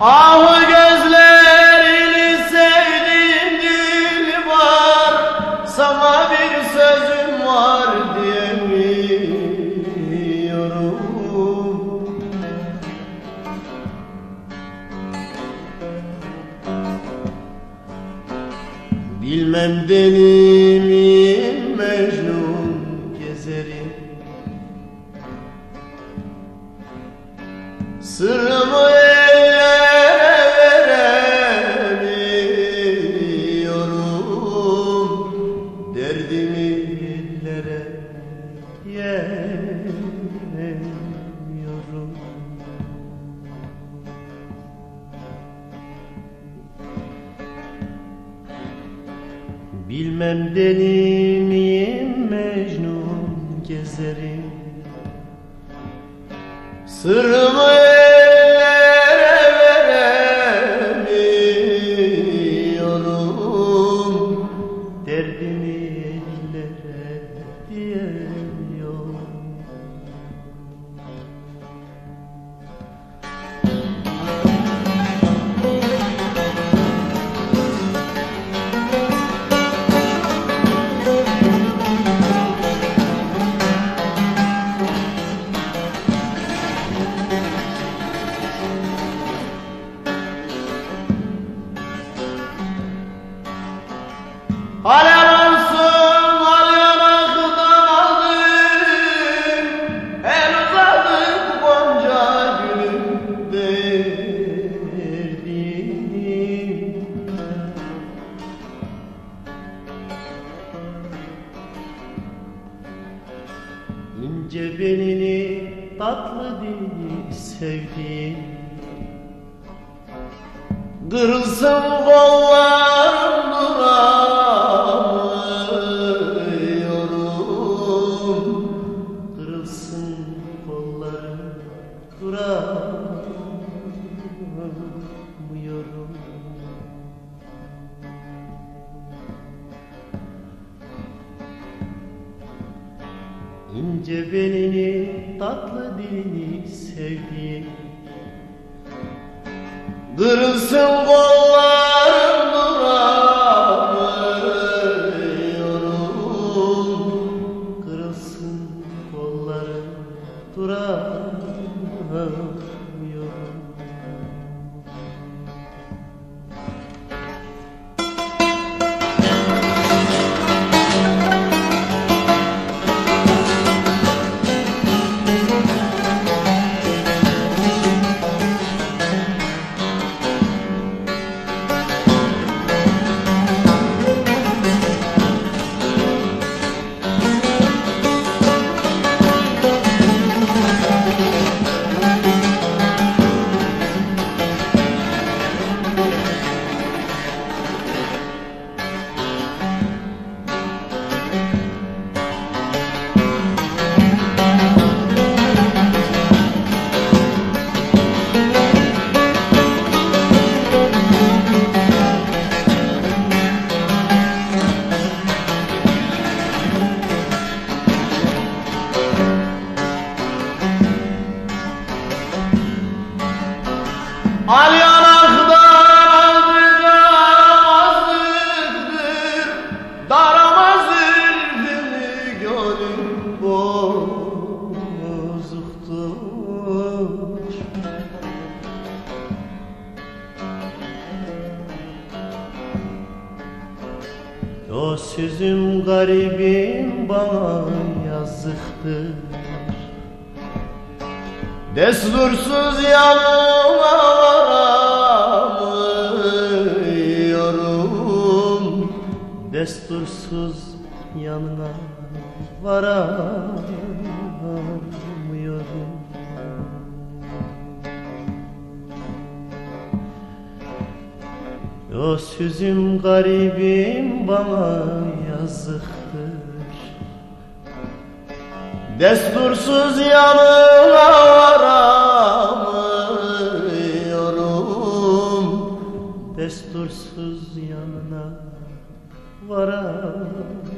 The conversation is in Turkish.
Ah gözlerini sevdim dil var. Sana bir sözüm var diyemiyorum Bilmem deli Bilmem deli miyim Mecnun gezerim. Sırrımı İnce belini tatlı dilini sevdiğim Kırılsın kollarım İnce belini tatlı dilini sevdiğim. Kırılsın kollarım duramıyorum. Kırılsın kollarım duramıyorum Al yanaktan azıcıktır Daramaz ilgini gönül bozuktur O garibim bana yazıktır. Destursuz yanıma Destursuz yanına varamıyorum. O sözüm garibim bana yazıktır. Destursuz yanına varamıyorum.